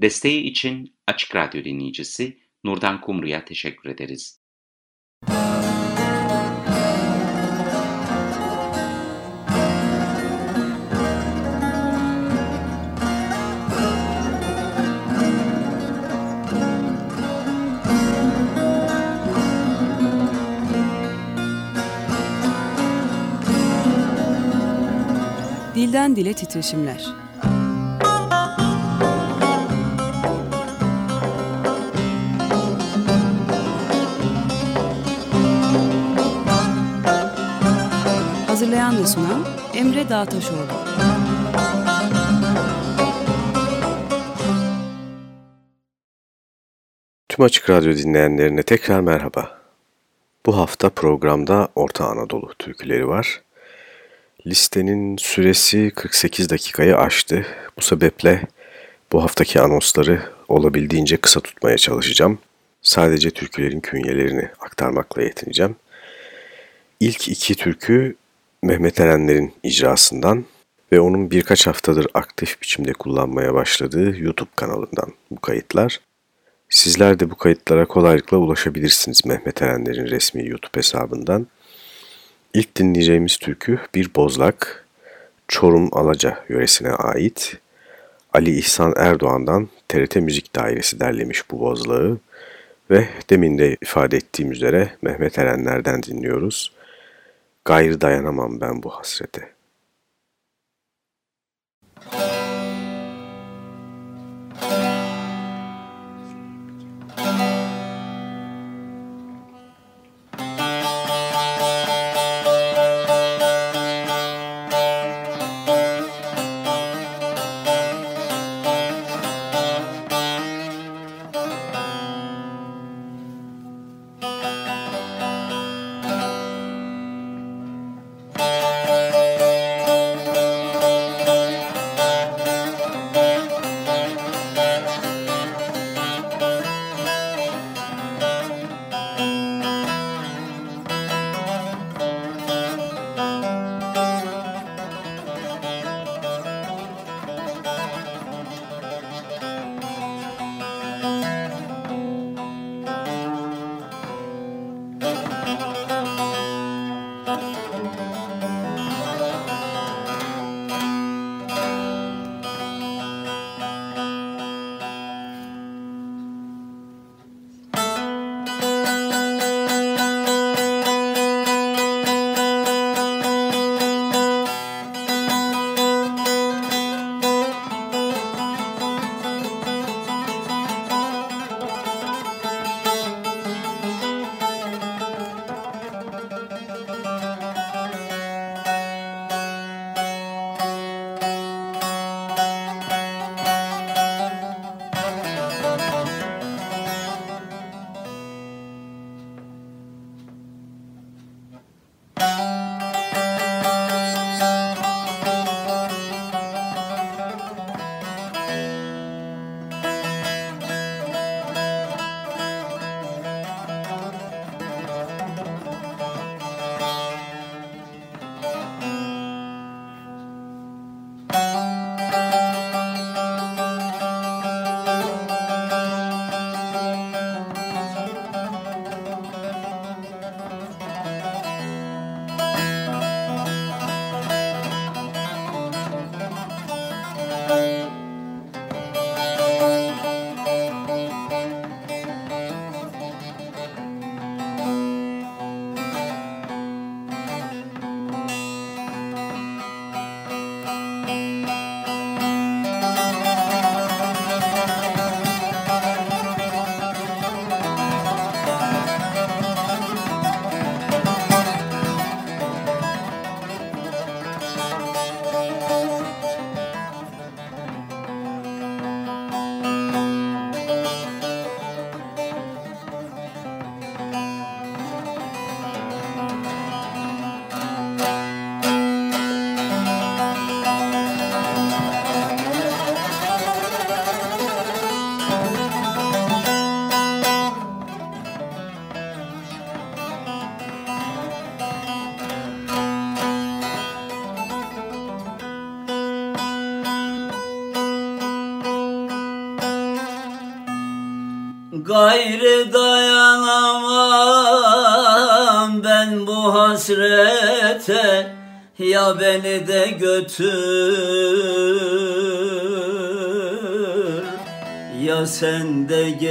Desteği için Açık Radyo dinleyicisi Nurdan Kumru'ya teşekkür ederiz. Dilden Dile Titreşimler Hazırlayan ve sunan Emre Dağtaşoğlu. Tüm Açık Radyo dinleyenlerine tekrar merhaba. Bu hafta programda Orta Anadolu türküleri var. Listenin süresi 48 dakikayı aştı. Bu sebeple bu haftaki anonsları olabildiğince kısa tutmaya çalışacağım. Sadece türkülerin künyelerini aktarmakla yetineceğim. İlk iki türkü Mehmet Erenler'in icrasından ve onun birkaç haftadır aktif biçimde kullanmaya başladığı YouTube kanalından bu kayıtlar. Sizler de bu kayıtlara kolaylıkla ulaşabilirsiniz Mehmet Erenler'in resmi YouTube hesabından. İlk dinleyeceğimiz türkü bir bozlak, Çorum Alaca yöresine ait. Ali İhsan Erdoğan'dan TRT Müzik Dairesi derlemiş bu bozlağı ve demin de ifade ettiğim üzere Mehmet Erenler'den dinliyoruz. Qayır dayanamam mən bu həsrətə. Ya beni de götür. Ya sen de gitme.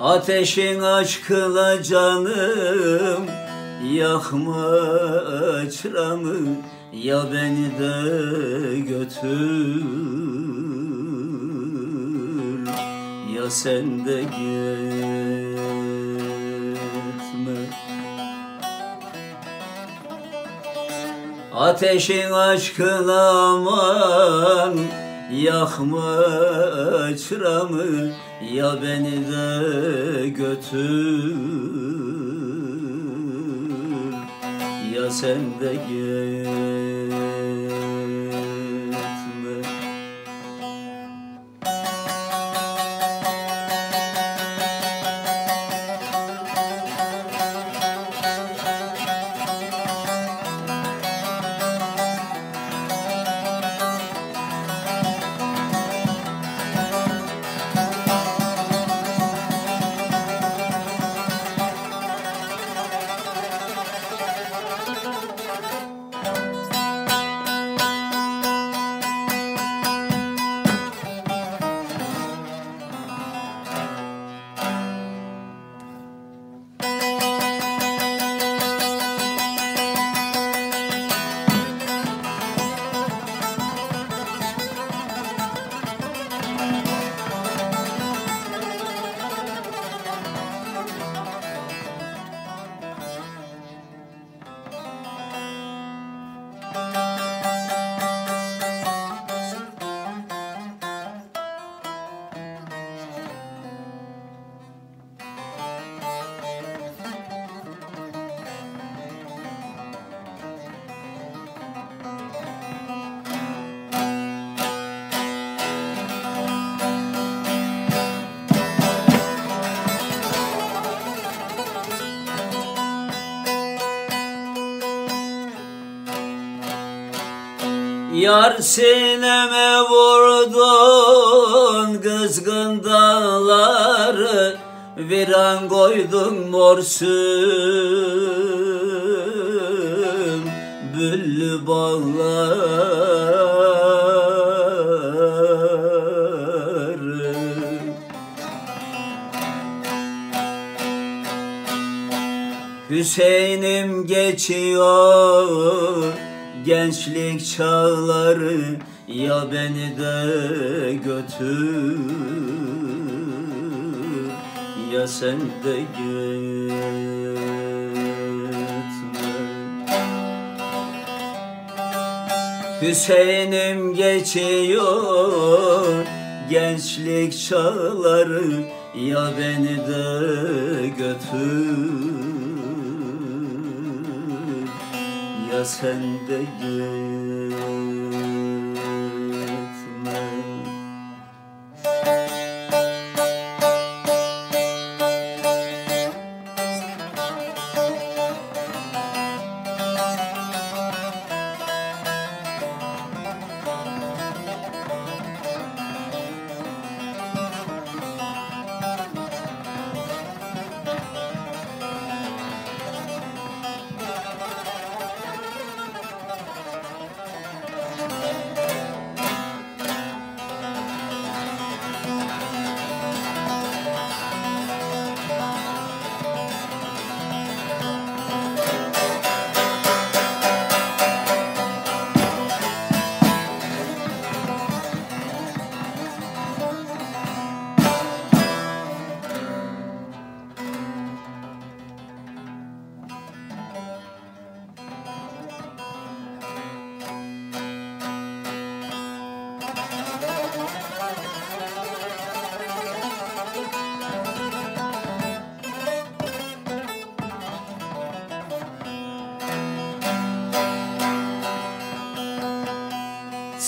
Ateşin aşkına canım Yakma çıramı Ya beni de götür sen de gitme. Ateşin aşkına aman Yakma çıramı Ya beni de götür. Ya sen de gitme Yar sineme vurdun kızgın dağları Viran koydun morsum Büllü bağları. Hüseyin'im geçiyor gençlik çağları Ya beni de götür. Ya sen de gitme. Hüseyin'im geçiyor gençlik çağları Ya beni de götür Ya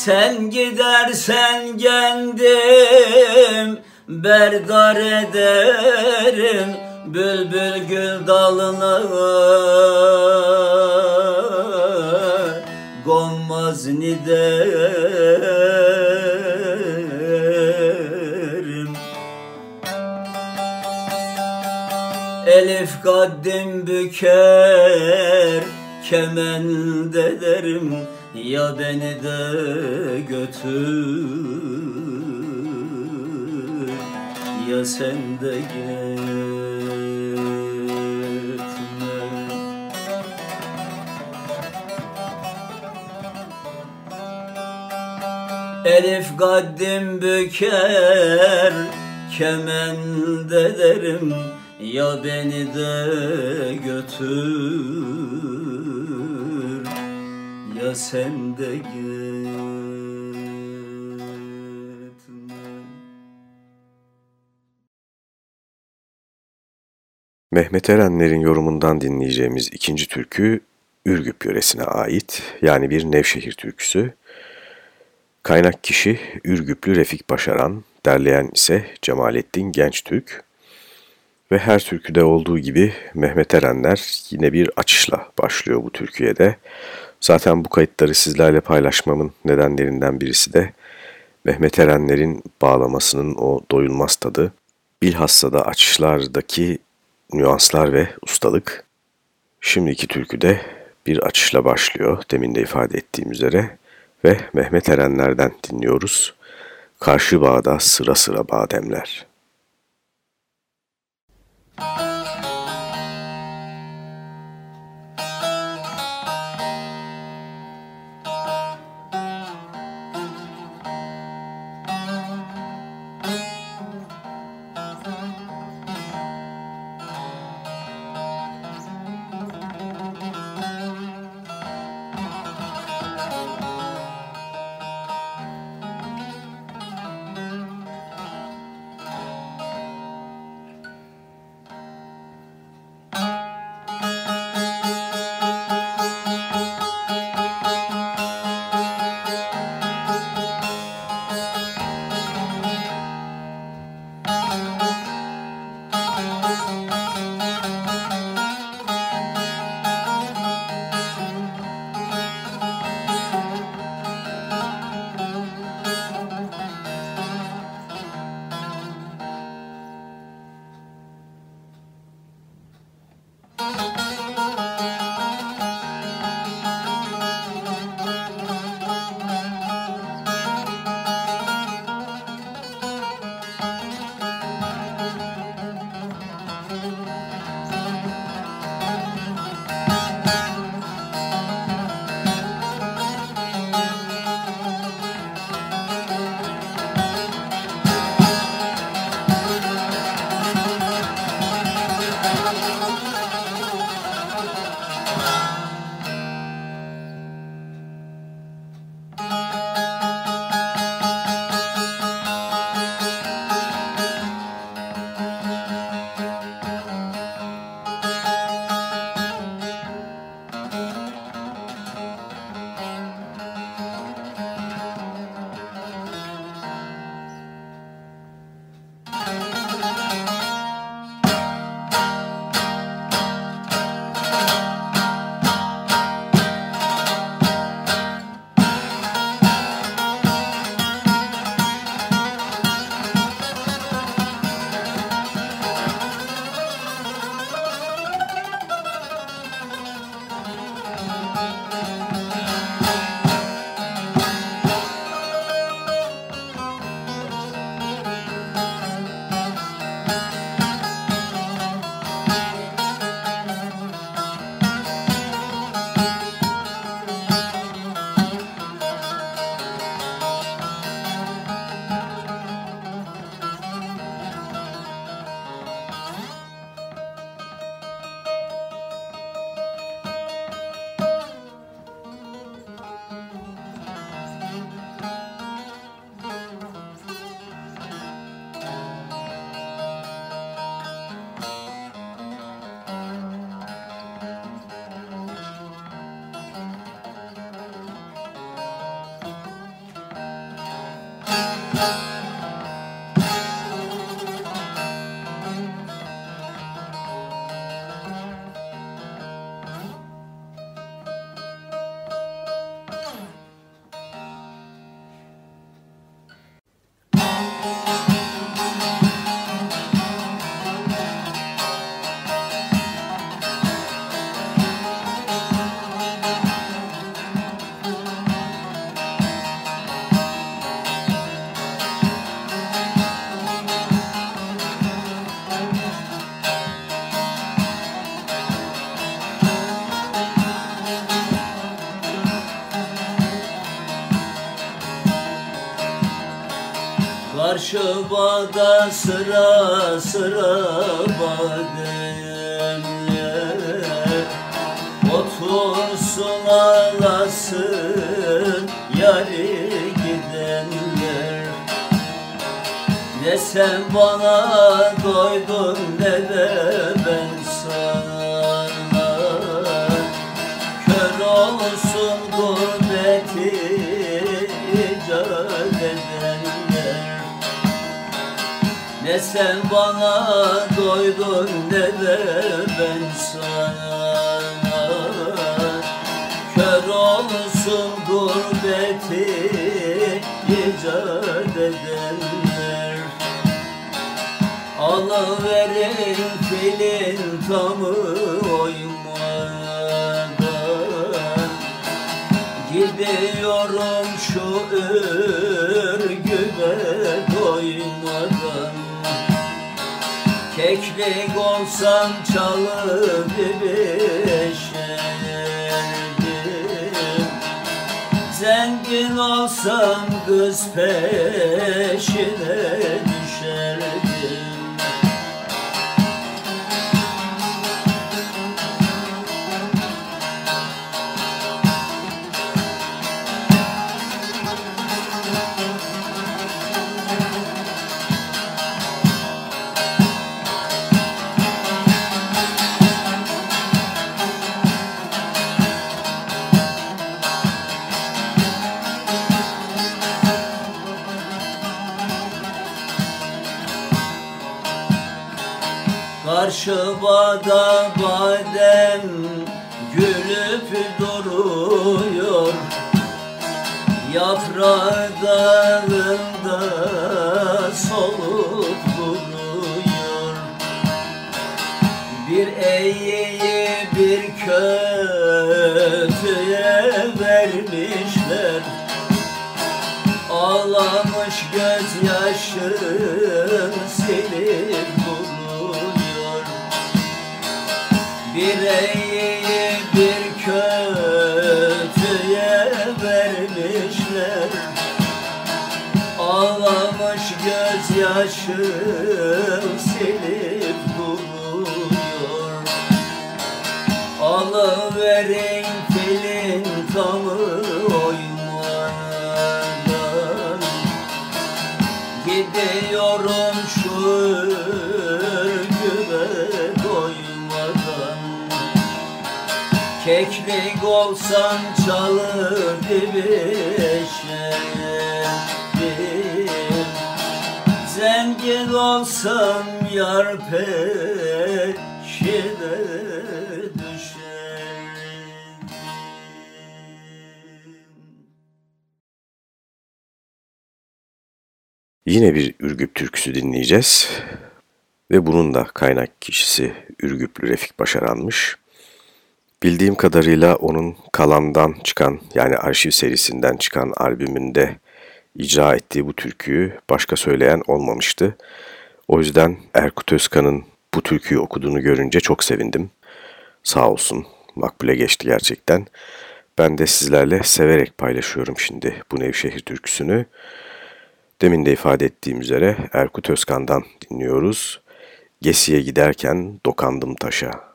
Sen gidersen kendim berdar ederim. Bülbül gül dalına sen de gitme. Elif gaddim büker kemende derim ya beni de götür ya sen de gitme Mehmet Erenler'in yorumundan dinleyeceğimiz ikinci türkü Ürgüp yöresine ait yani bir Nevşehir türküsü. Kaynak kişi Ürgüplü Refik Başaran, derleyen ise Cemalettin Gençtürk. Ve her türküde olduğu gibi Mehmet Erenler yine bir açışla başlıyor bu türküye de. Zaten bu kayıtları sizlerle paylaşmamın nedenlerinden birisi de Mehmet Erenler'in bağlamasının o doyulmaz tadı, bilhassa da açışlardaki nüanslar ve ustalık. Şimdiki türküde bir açışla başlıyor demin de ifade ettiğim üzere ve Mehmet Erenler'den dinliyoruz. Karşı bağda sıra sıra bademler. Karşıma sıra sıra bademler Otursun ağlasın yari gidenler. Ne sen bana doydun ne de Ne sen bana doydun ne de ben sana. Kör olsun gurbeti icat edenler Alıverin filin tamı Keklik olsam çalıp beşerdim Zengin olsam kız peşine Karşıma da badem gülüp duruyor. Yaprağı dalında solup duruyor. Bir iyiyi bir kötüye vermişler. Ağlamış gözyaşın silip gözyaşın silip duruyor. Alıverin filin tamı oymadan Gidiyorum şu örgüme doymadan Keklik olsam çalır beşerdim olsam yar peşine Yine bir Ürgüp türküsü dinleyeceğiz. Ve bunun da kaynak kişisi Ürgüplü Refik Başaran'mış. Bildiğim kadarıyla onun Kalan'dan çıkan yani arşiv serisinden çıkan albümünde icra ettiği bu türküyü başka söyleyen olmamıştı. O yüzden Erkut Özkan'ın bu türküyü okuduğunu görünce çok sevindim. Sağ olsun makbule geçti gerçekten. Ben de sizlerle severek paylaşıyorum şimdi bu Nevşehir türküsünü. Demin de ifade ettiğim üzere Erkut Özkan'dan dinliyoruz. Gesiye giderken dokandım taşa.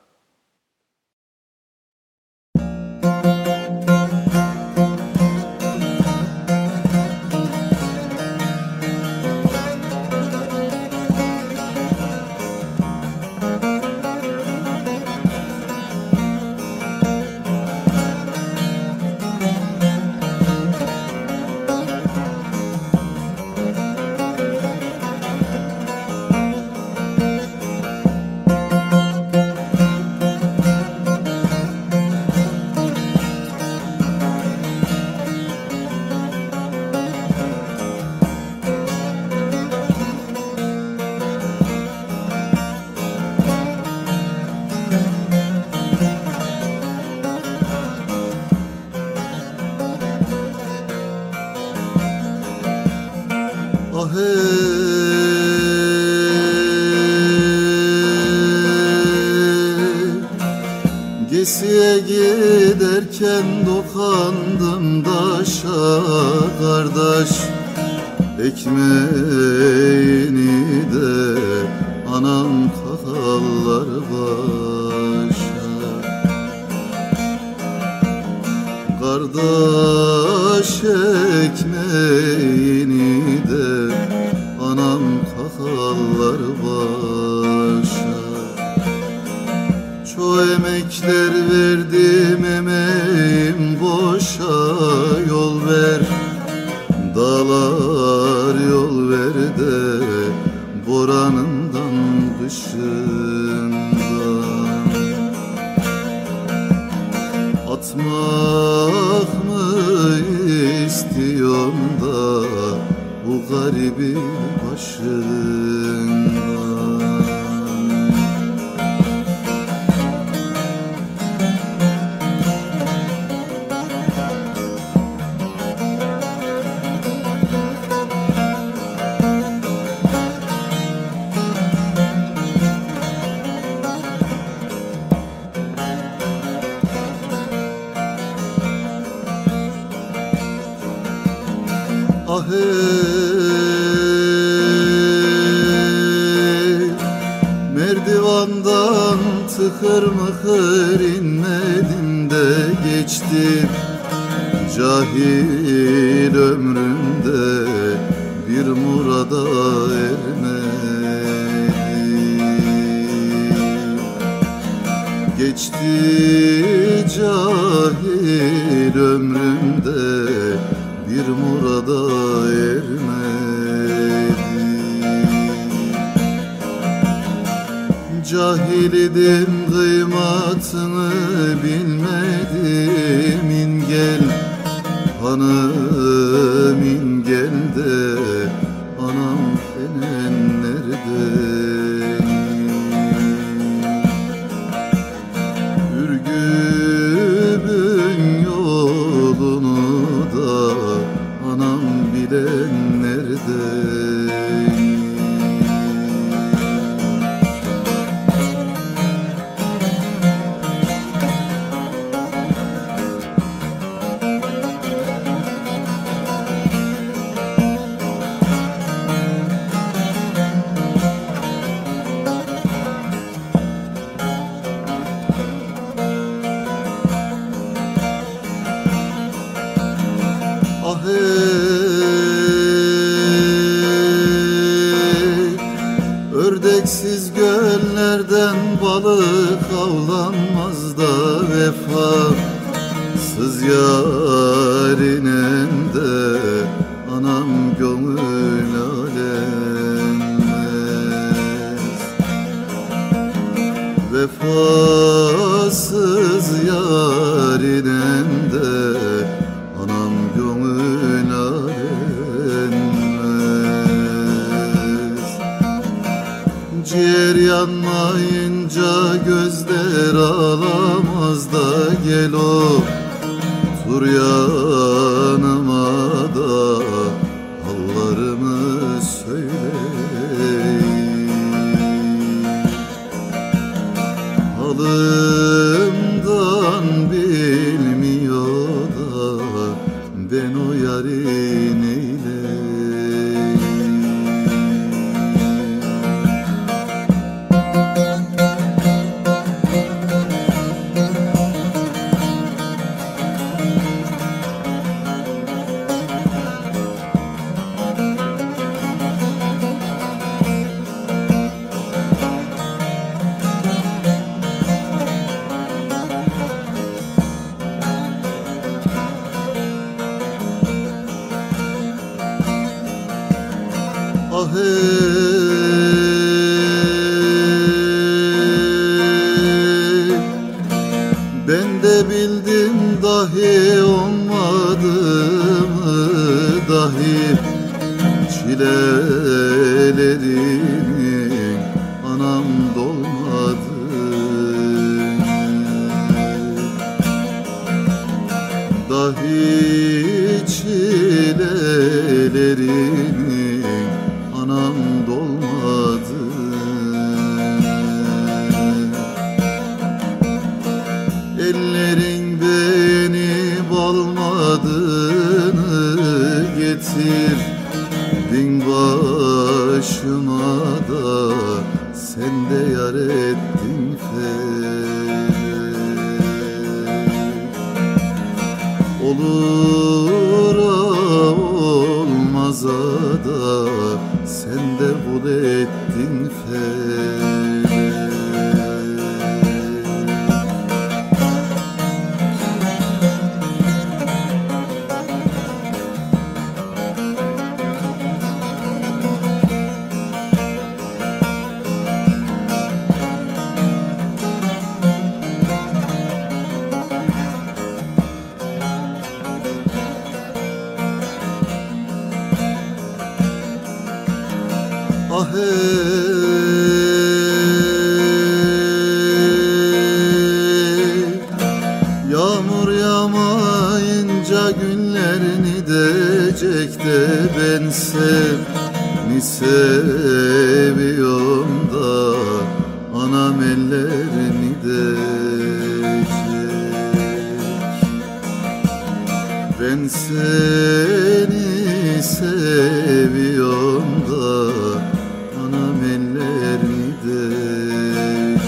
her anladım dahi çilelerinin anam dolmadı dahi çilelerinin de seviyorum da anam ellerini decek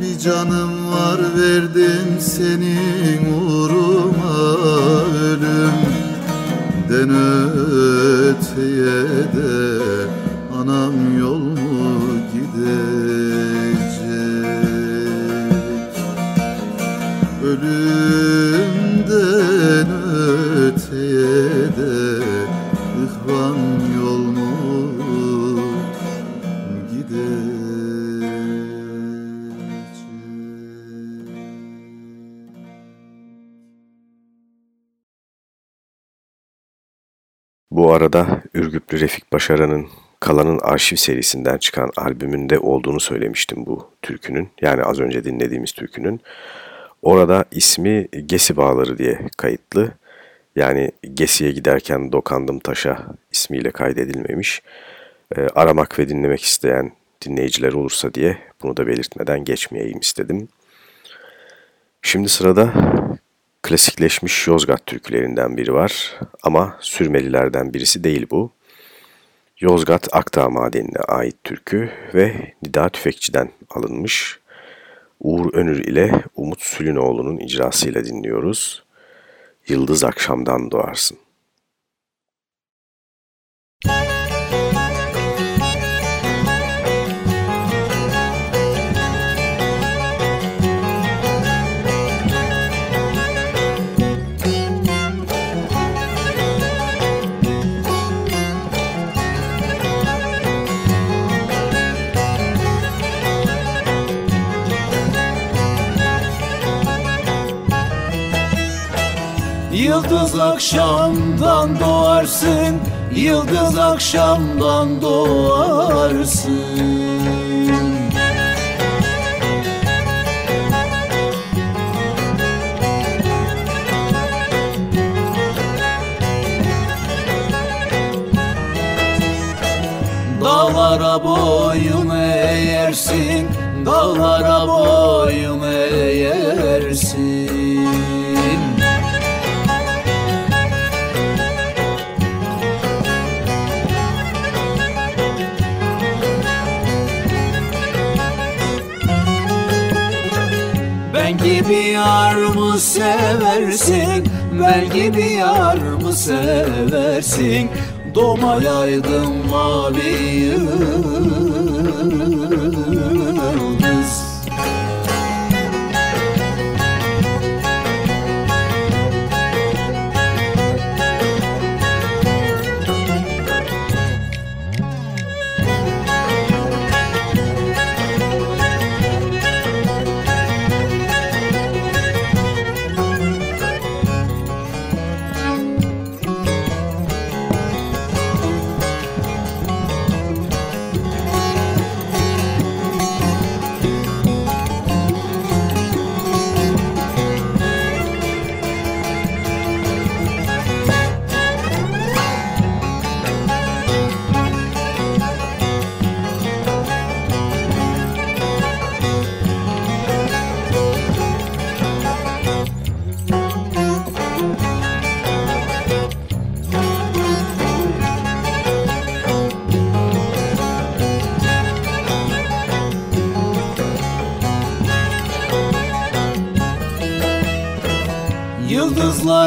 Bir canım var verdim senin uğruna ölümden öteye Refik Başaran'ın Kalan'ın arşiv serisinden çıkan albümünde olduğunu söylemiştim bu türkünün. Yani az önce dinlediğimiz türkünün. Orada ismi Gesi Bağları diye kayıtlı. Yani Gesi'ye giderken dokandım taşa ismiyle kaydedilmemiş. Ee, aramak ve dinlemek isteyen dinleyiciler olursa diye bunu da belirtmeden geçmeyeyim istedim. Şimdi sırada klasikleşmiş Yozgat türkülerinden biri var ama sürmelilerden birisi değil bu. Yozgat Akdağ Madeni'ne ait türkü ve Nida Tüfekçi'den alınmış. Uğur Önür ile Umut Sülünoğlu'nun icrasıyla dinliyoruz. Yıldız akşamdan doğarsın. Yıldız akşamdan doğarsın Yıldız akşamdan doğarsın. Dağlara boyun eğersin Dağlara boyun Gibi yar mı seversin? Ben gibi yar mı seversin? Doğmayaydım mavi yıldız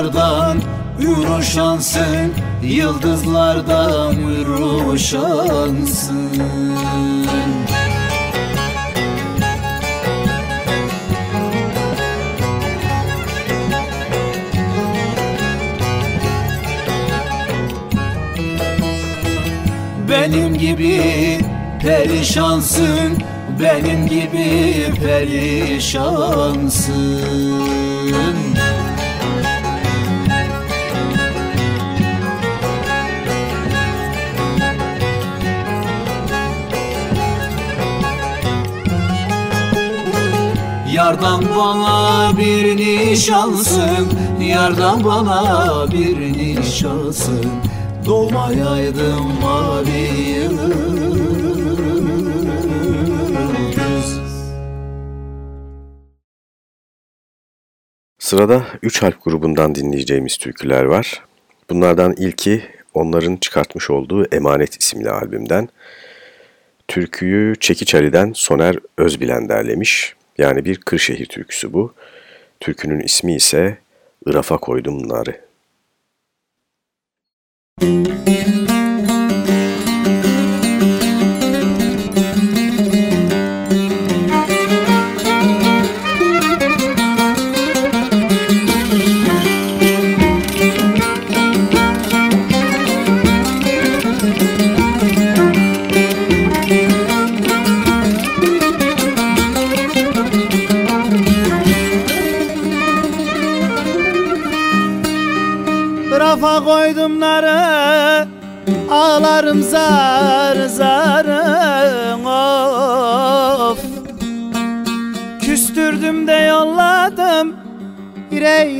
Yıldızlardan uyuruşansın Yıldızlardan uyuruşansın Benim gibi perişansın Benim gibi perişansın Yardan bana bir nişansın Yardan bana bir nişansın Doğmayaydım mavi yıldız Sırada Üç Harp grubundan dinleyeceğimiz türküler var. Bunlardan ilki onların çıkartmış olduğu Emanet isimli albümden. Türküyü Çekiç Ali'den Soner Özbilen derlemiş. Yani bir Kırşehir türküsü bu. Türkünün ismi ise Irafa Koydum Narı.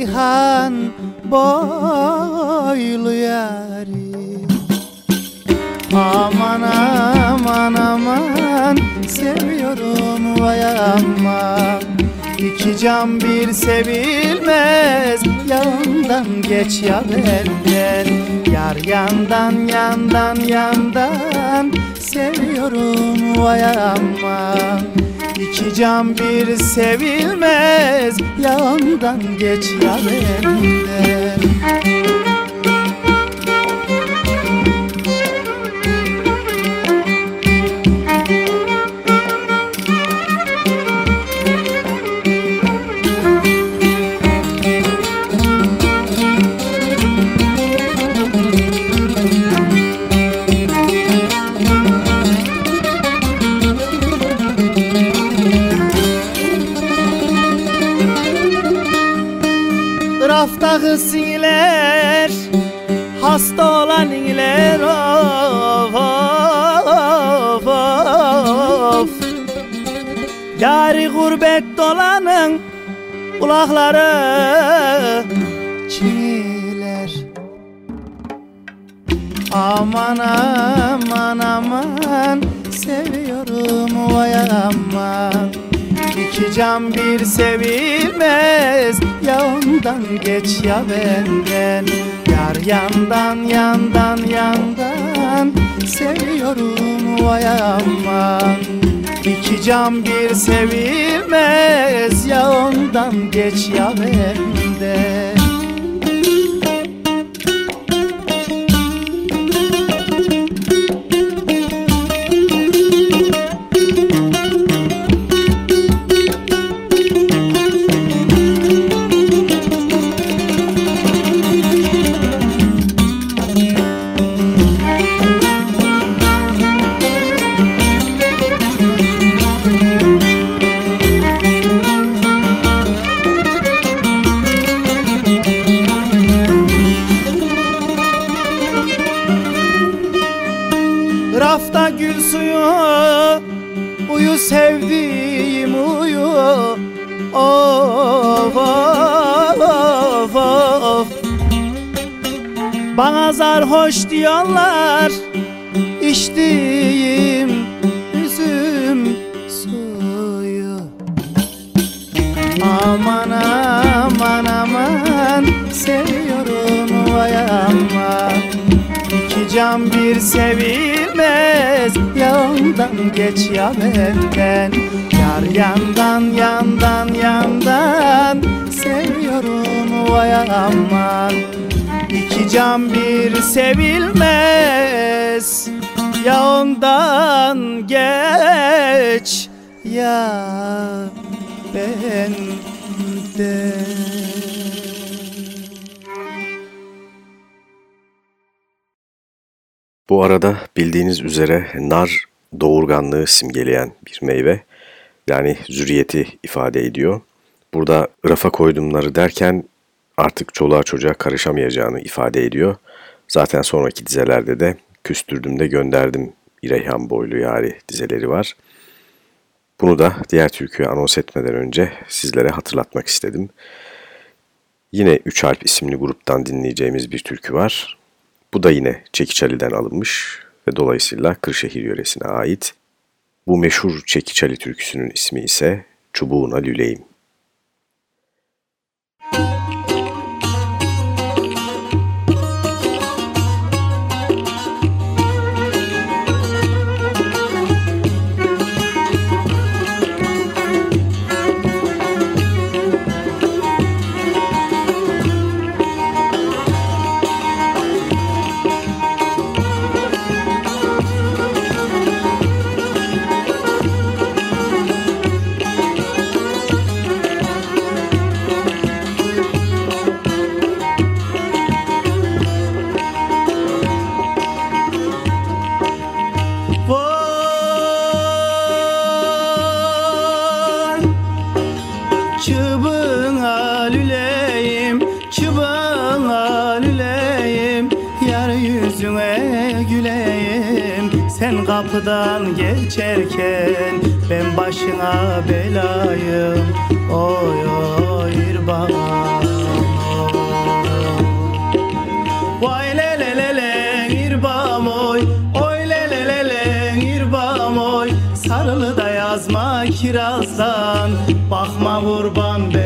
Reyhan boylu yari. Aman aman aman Seviyorum vay aman. İki can bir sevilmez Yandan geç ya benden Yar yandan yandan yandan Seviyorum vay aman İki can bir sevilmez Yandan geç ya Yari gurbet dolanın Kulakları çiğler Aman aman aman Seviyorum vay aman. İki can bir sevilmez Ya ondan geç ya benden. Yar yandan yandan yandan Seviyorum vay aman İki can bir sevilmez Ya ondan geç ya hoş diyorlar. İçtiğim üzüm suyu Aman aman aman Seviyorum vay aman İki can bir sevilmez Yandan geç ya benden Yar yandan yandan yandan Seviyorum vay aman İki can bir sevilmez Ya ondan geç ya benden Bu arada bildiğiniz üzere nar doğurganlığı simgeleyen bir meyve. Yani zürriyeti ifade ediyor. Burada rafa koydumları derken artık çoluğa çocuğa karışamayacağını ifade ediyor. Zaten sonraki dizelerde de küstürdüm de gönderdim İreyhan boylu yari dizeleri var. Bunu da diğer türküyü anons etmeden önce sizlere hatırlatmak istedim. Yine Üç Alp isimli gruptan dinleyeceğimiz bir türkü var. Bu da yine Çekiçali'den alınmış ve dolayısıyla Kırşehir yöresine ait. Bu meşhur Çekiçali türküsünün ismi ise Çubuğuna Lüleyim. Kapıdan geçerken ben başına belayım. Oy oy irban Vay le le oy. Oy le le oy. Sarılı da yazma kirazdan. Bakma kurban ben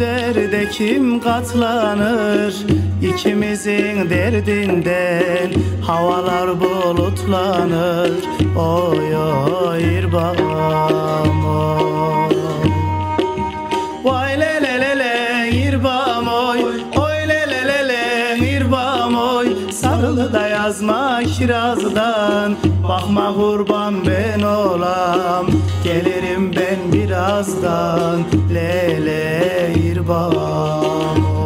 derde kim katlanır? İkimizin derdinden havalar bulutlanır. Oy oy irbam yazma kirazdan Bakma kurban ben olam. Gelirim ben birazdan Lele irbam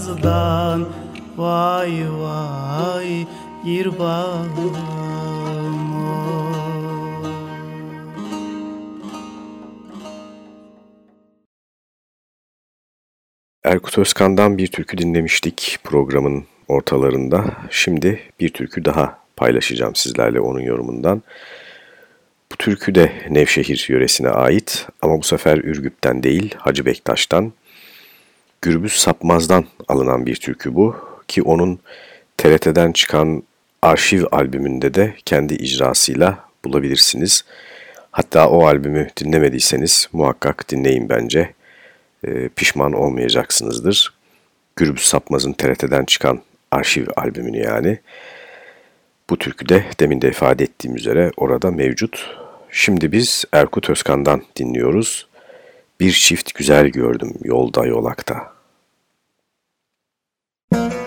birazdan Vay vay irbam Erkut Özkan'dan bir türkü dinlemiştik programın ortalarında. Şimdi bir türkü daha paylaşacağım sizlerle onun yorumundan. Bu türkü de Nevşehir yöresine ait ama bu sefer Ürgüp'ten değil Hacı Bektaş'tan. Gürbüz Sapmaz'dan alınan bir türkü bu ki onun TRT'den çıkan arşiv albümünde de kendi icrasıyla bulabilirsiniz. Hatta o albümü dinlemediyseniz muhakkak dinleyin bence. E, pişman olmayacaksınızdır. Gürbüz Sapmaz'ın TRT'den çıkan arşiv albümünü yani. Bu türkü de demin de ifade ettiğim üzere orada mevcut. Şimdi biz Erkut Özkan'dan dinliyoruz. Bir çift güzel gördüm yolda yolakta. Bu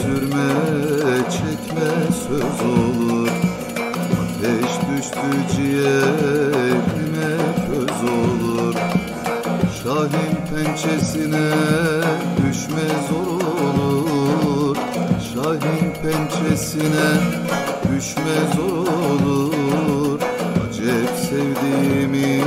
Sürme çekme söz olur. Ateş düştü ciğerime köz olur. Şahin pençesine düşme zor olur. Şahin pençesine düşme zor olur. Acep sevdiğimi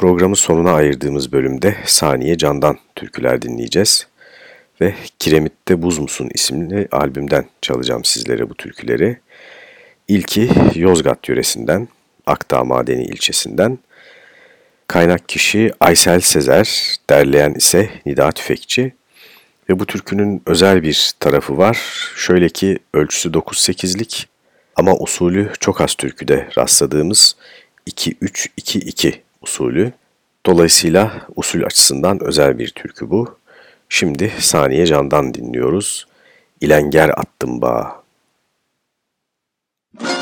programın sonuna ayırdığımız bölümde Saniye Can'dan türküler dinleyeceğiz. Ve Kiremit'te Buz Musun isimli albümden çalacağım sizlere bu türküleri. İlki Yozgat yöresinden, Akdağ Madeni ilçesinden. Kaynak kişi Aysel Sezer, derleyen ise Nida Tüfekçi. Ve bu türkünün özel bir tarafı var. Şöyle ki ölçüsü 9-8'lik ama usulü çok az türküde rastladığımız 2-3-2-2 usulü. Dolayısıyla usul açısından özel bir türkü bu. Şimdi Saniye Can'dan dinliyoruz. İlenger attım bağa. kalbı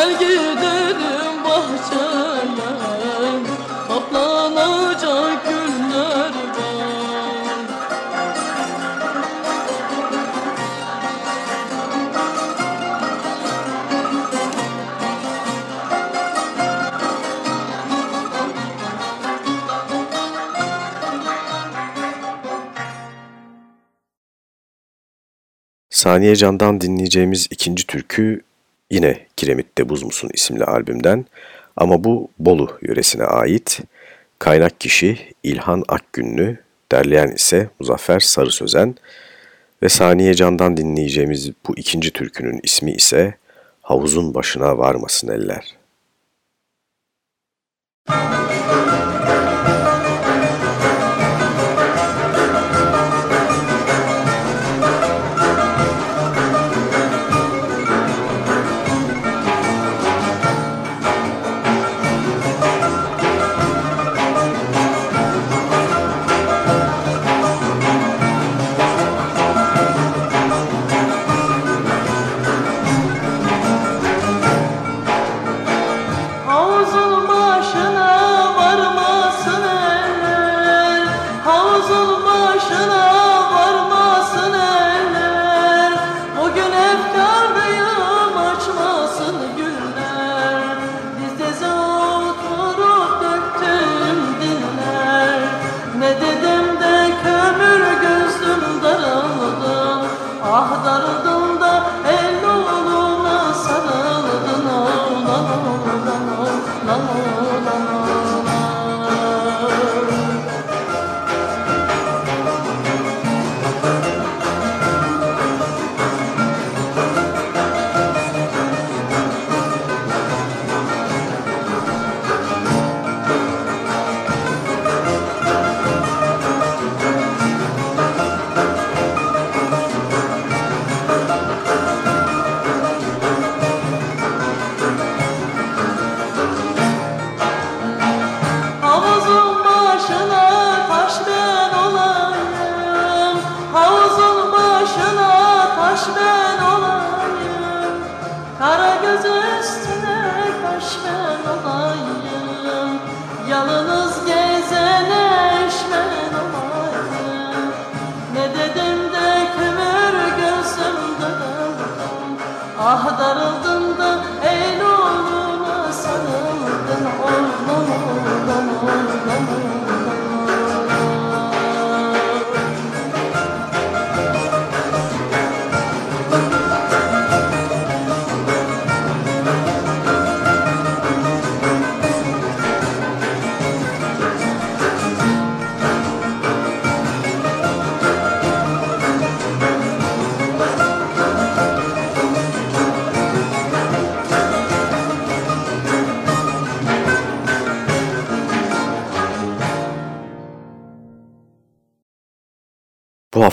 Gel gidelim bahçeye toplanacak günler var. Saniye Can'dan dinleyeceğimiz ikinci türkü yine Kiremit'te Buz Musun isimli albümden ama bu Bolu yöresine ait. Kaynak kişi İlhan Akgünlü, derleyen ise Muzaffer Sarı Sözen ve Saniye Can'dan dinleyeceğimiz bu ikinci türkünün ismi ise Havuzun Başına Varmasın Eller. Müzik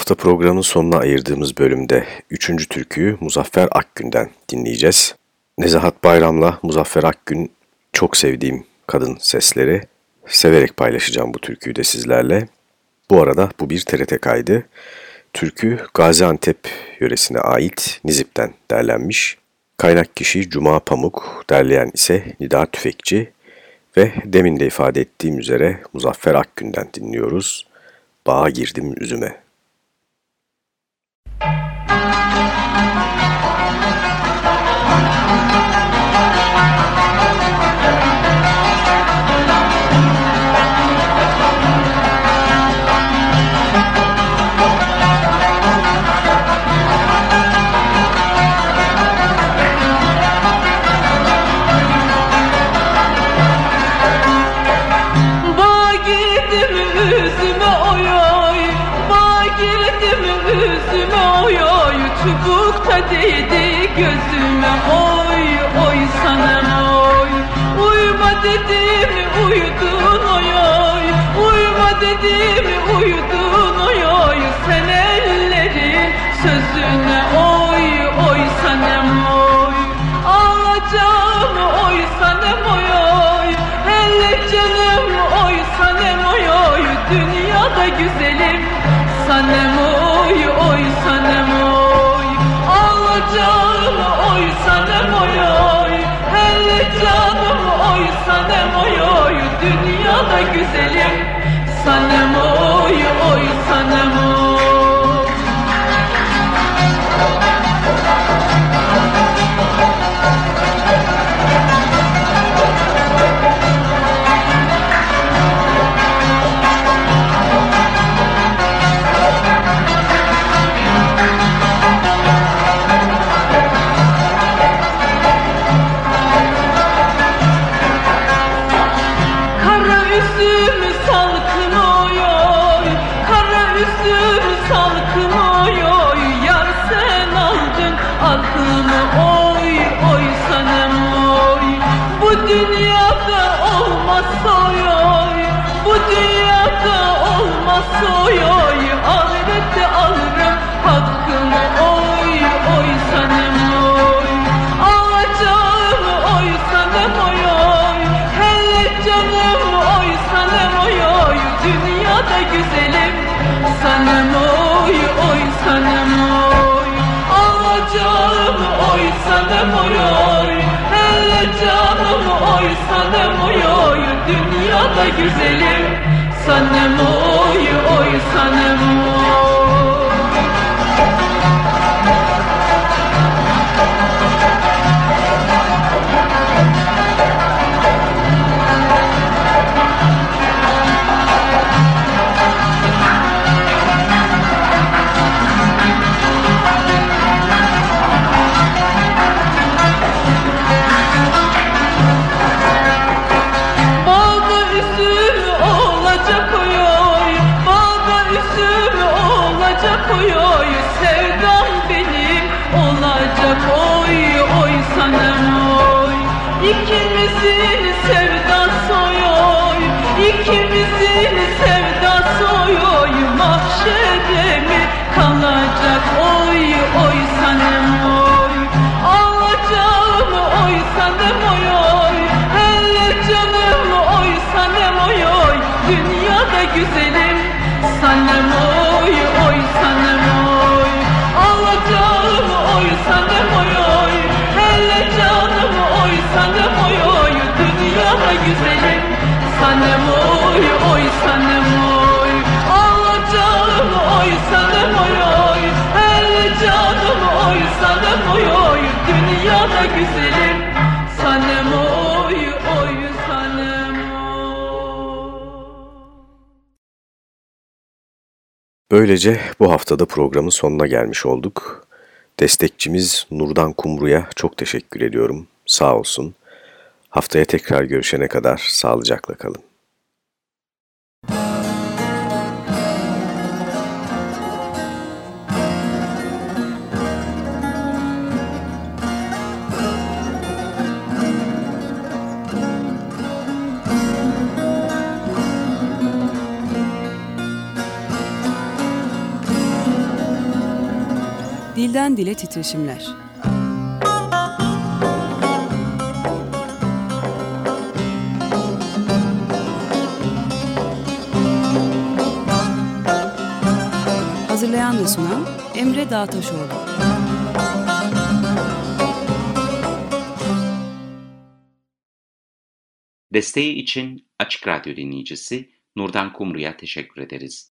hafta programın sonuna ayırdığımız bölümde 3. türküyü Muzaffer Akgün'den dinleyeceğiz. Nezahat Bayram'la Muzaffer Akgün çok sevdiğim kadın sesleri. Severek paylaşacağım bu türküyü de sizlerle. Bu arada bu bir TRT kaydı. Türkü Gaziantep yöresine ait Nizip'ten derlenmiş. Kaynak kişi Cuma Pamuk, derleyen ise Nida Tüfekçi ve demin de ifade ettiğim üzere Muzaffer Akgün'den dinliyoruz. Bağa girdim üzüme. sanem oy oy dünyada güzelim. Sanem oy oy sanem oy. Güzelim sanem oy oy sanem oy Böylece bu haftada programın sonuna gelmiş olduk. Destekçimiz Nurdan Kumru'ya çok teşekkür ediyorum. Sağ olsun. Haftaya tekrar görüşene kadar sağlıcakla kalın. Dilden dile titreşimler. Hazırlayan ve sunan Emre Dağtaşoğlu. Desteği için Açık Radyo dinleyicisi Nurdan Kumru'ya teşekkür ederiz.